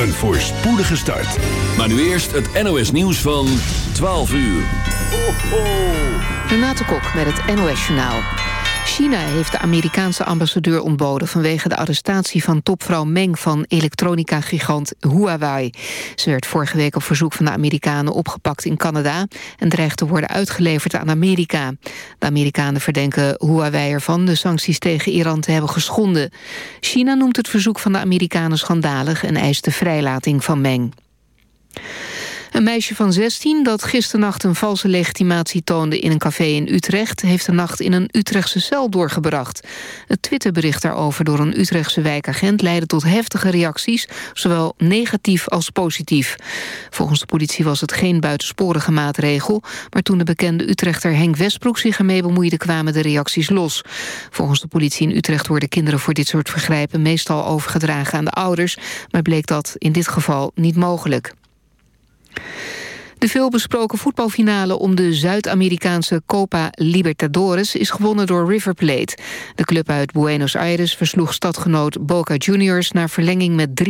Een voorspoedige start. Maar nu eerst het NOS nieuws van 12 uur. Ho. Renate Kok met het NOS Journaal. China heeft de Amerikaanse ambassadeur ontboden... vanwege de arrestatie van topvrouw Meng van elektronica-gigant Huawei. Ze werd vorige week op verzoek van de Amerikanen opgepakt in Canada... en dreigt te worden uitgeleverd aan Amerika. De Amerikanen verdenken Huawei ervan de sancties tegen Iran te hebben geschonden. China noemt het verzoek van de Amerikanen schandalig... en eist de vrijlating van Meng. Een meisje van 16 dat gisternacht een valse legitimatie toonde in een café in Utrecht... heeft de nacht in een Utrechtse cel doorgebracht. Het Twitterbericht daarover door een Utrechtse wijkagent... leidde tot heftige reacties, zowel negatief als positief. Volgens de politie was het geen buitensporige maatregel... maar toen de bekende Utrechter Henk Westbroek zich ermee bemoeide... kwamen de reacties los. Volgens de politie in Utrecht worden kinderen voor dit soort vergrijpen... meestal overgedragen aan de ouders, maar bleek dat in dit geval niet mogelijk. De veelbesproken voetbalfinale om de Zuid-Amerikaanse Copa Libertadores is gewonnen door River Plate. De club uit Buenos Aires versloeg stadgenoot Boca Juniors naar verlenging met 3-1.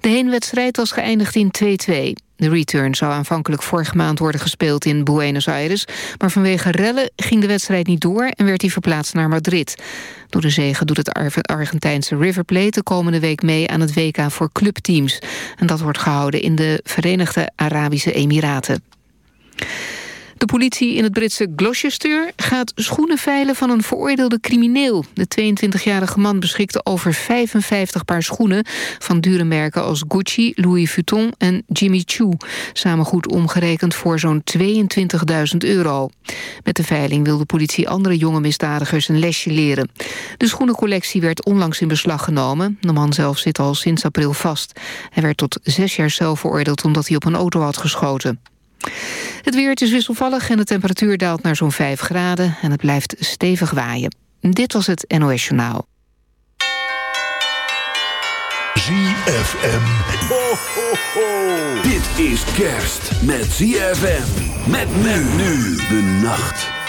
De heenwedstrijd was geëindigd in 2-2. De return zou aanvankelijk vorige maand worden gespeeld in Buenos Aires... maar vanwege rellen ging de wedstrijd niet door en werd hij verplaatst naar Madrid. Door de zegen doet het Argentijnse River Plate de komende week mee aan het WK voor clubteams. En dat wordt gehouden in de Verenigde Arabische Emiraten. De politie in het Britse Gloucester gaat schoenen veilen van een veroordeelde crimineel. De 22-jarige man beschikte over 55 paar schoenen... van dure merken als Gucci, Louis Vuitton en Jimmy Choo. Samen goed omgerekend voor zo'n 22.000 euro. Met de veiling wil de politie andere jonge misdadigers een lesje leren. De schoenencollectie werd onlangs in beslag genomen. De man zelf zit al sinds april vast. Hij werd tot zes jaar cel veroordeeld omdat hij op een auto had geschoten. Het weer is wisselvallig en de temperatuur daalt naar zo'n 5 graden... en het blijft stevig waaien. Dit was het NOS Journaal. ZFM. Ho, ho, ho. Dit is kerst met ZFM. Met men nu de nacht.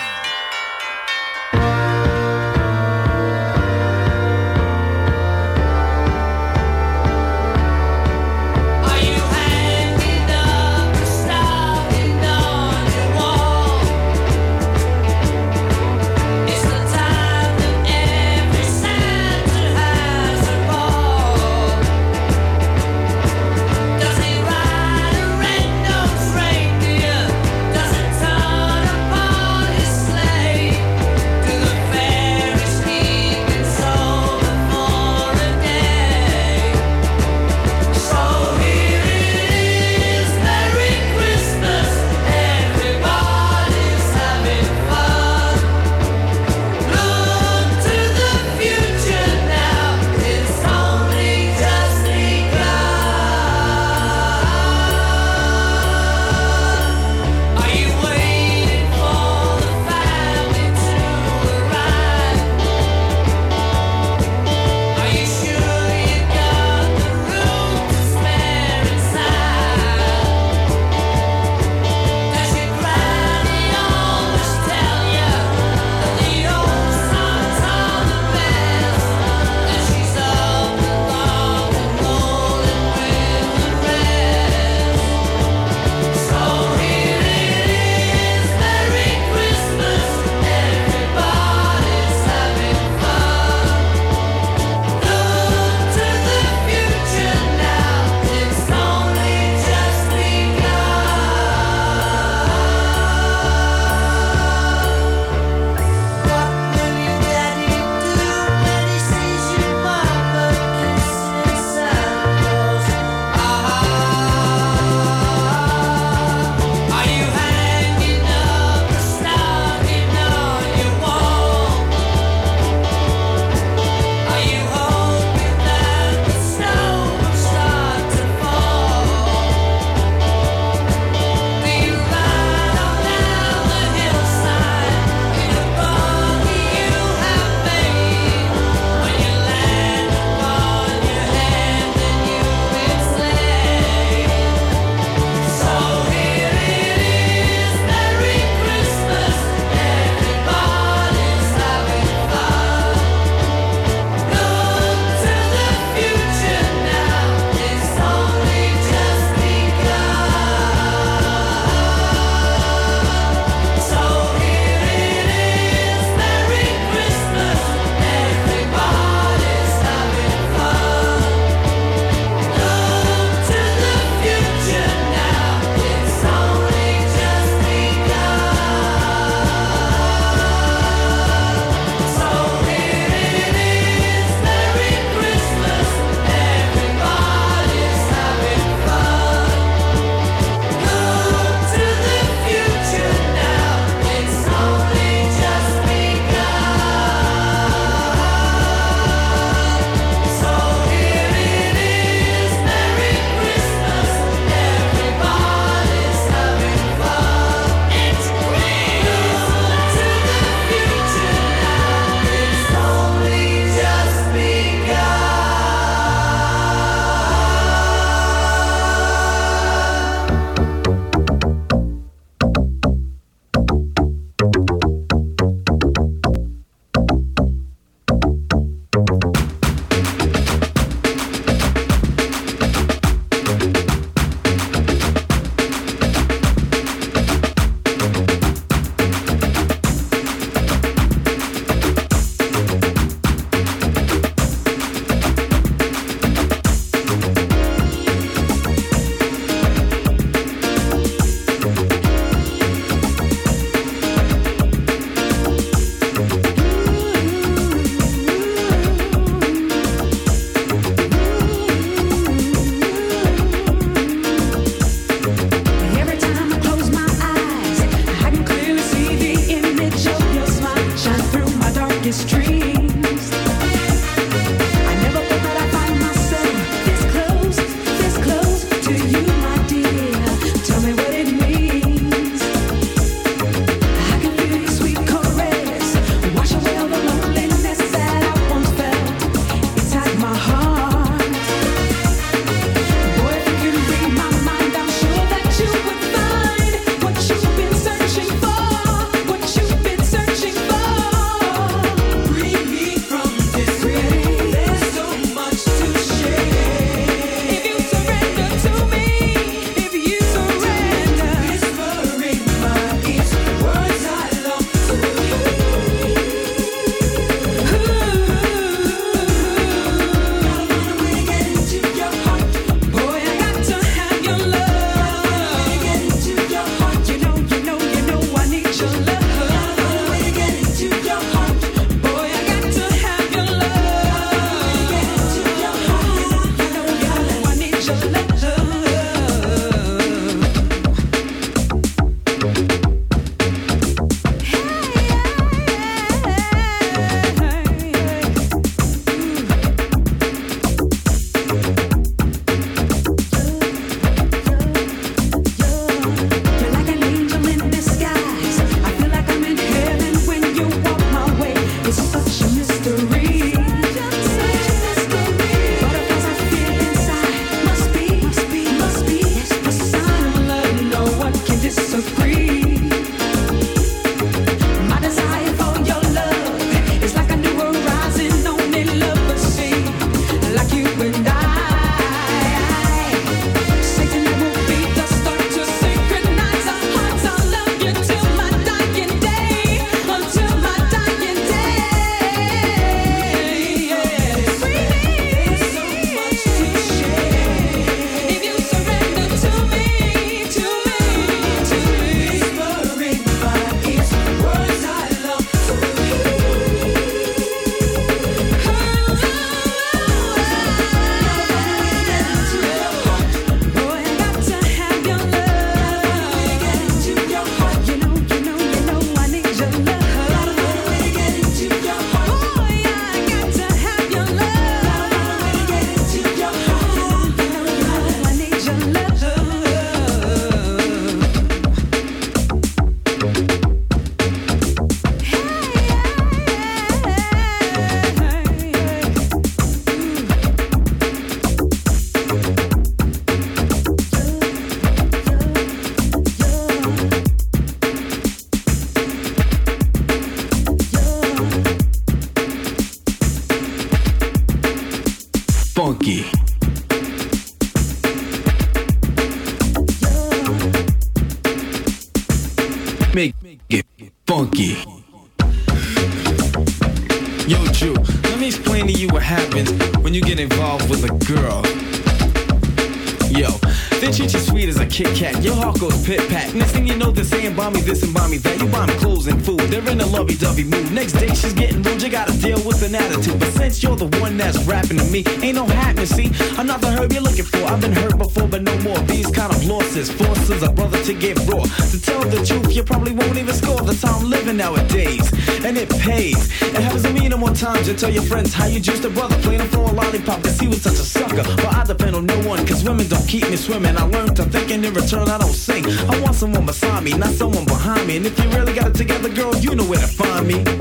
tell your friends how you just a brother playing for a lollipop cause he was such a sucker. But I depend on no one cause women don't keep me swimming. I learned to think and in return I don't sing. I want someone beside me, not someone behind me. And if you really got it together, girl, you know where to find me.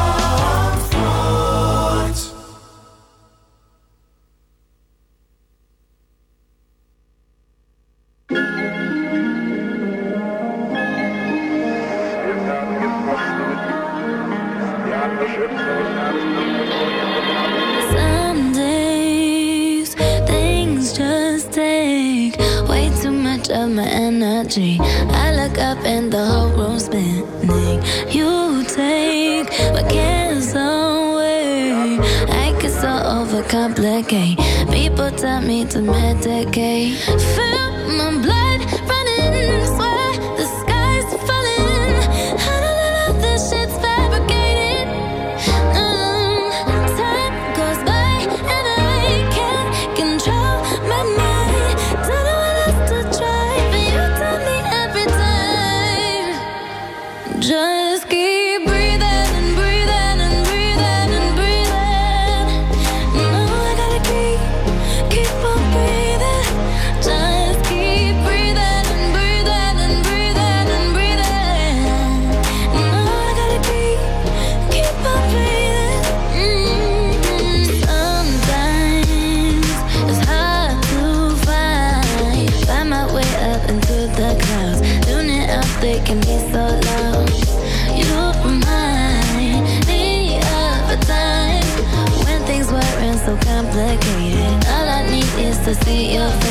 be your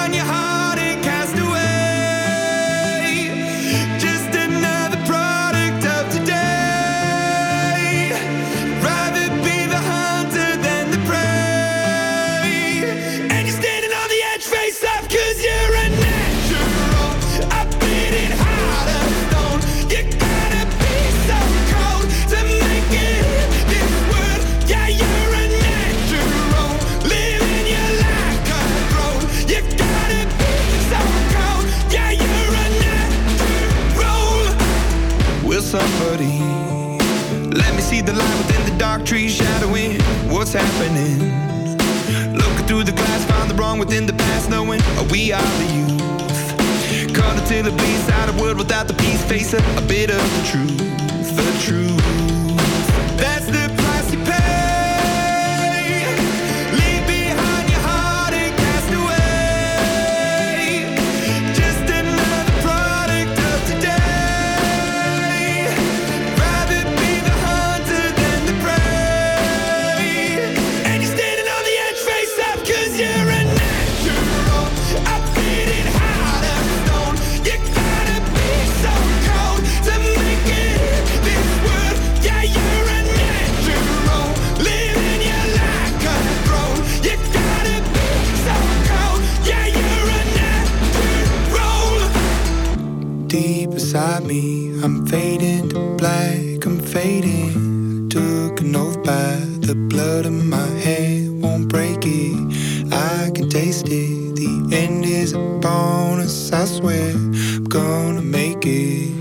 trees shadowing what's happening. Looking through the glass, find the wrong within the past, knowing we are the youth. Caught until the beast out of wood without the peace, face a, a bit of the truth, the truth. I'm fading to black, I'm fading. Took an oath by the blood of my head, won't break it. I can taste it. The end is upon us, I swear. I'm gonna make it.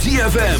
ZFM.